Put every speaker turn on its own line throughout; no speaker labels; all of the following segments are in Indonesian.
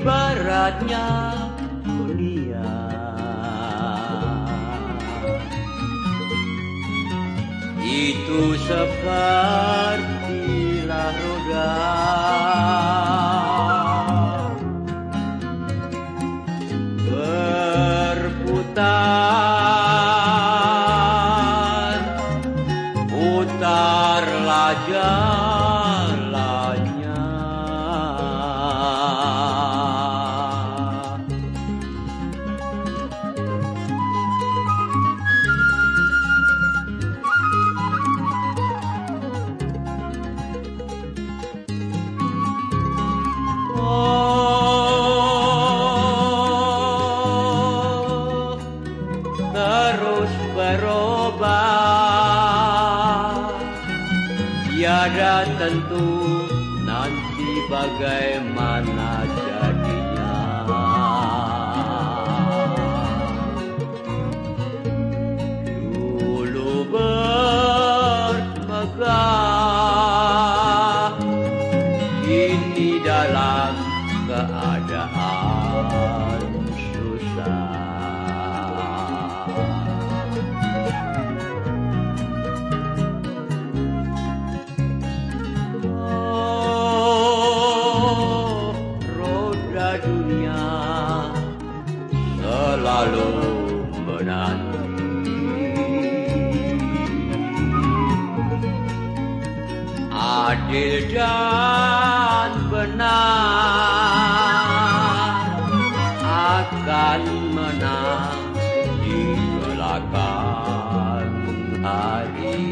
beratnya dunia Itu sepertilah roda. Berputar Tentu nanti bagaimana jadinya. Dulu bermegah Kini dalam keadaan selalu adil dan benar akan menang di belakang hari.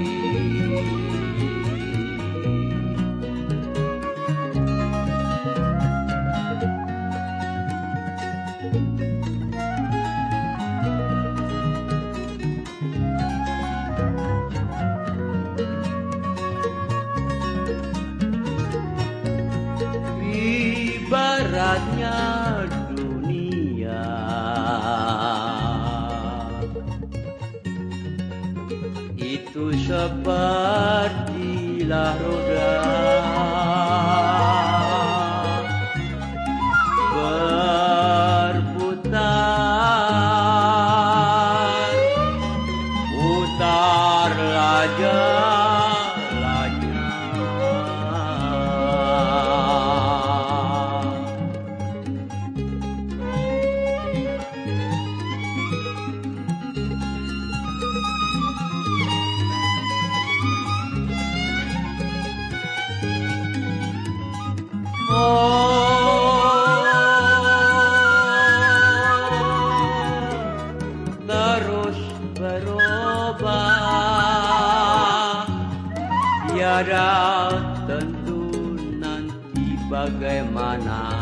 Ibaratnya dunia. Itu sepertilah roda terus berubah Tiada tentu nanti bagaimana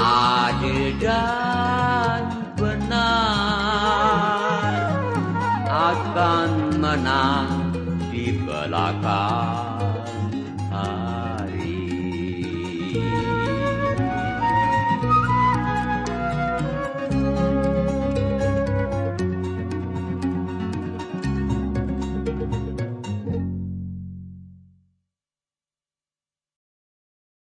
adil dan benar akan menang di belakang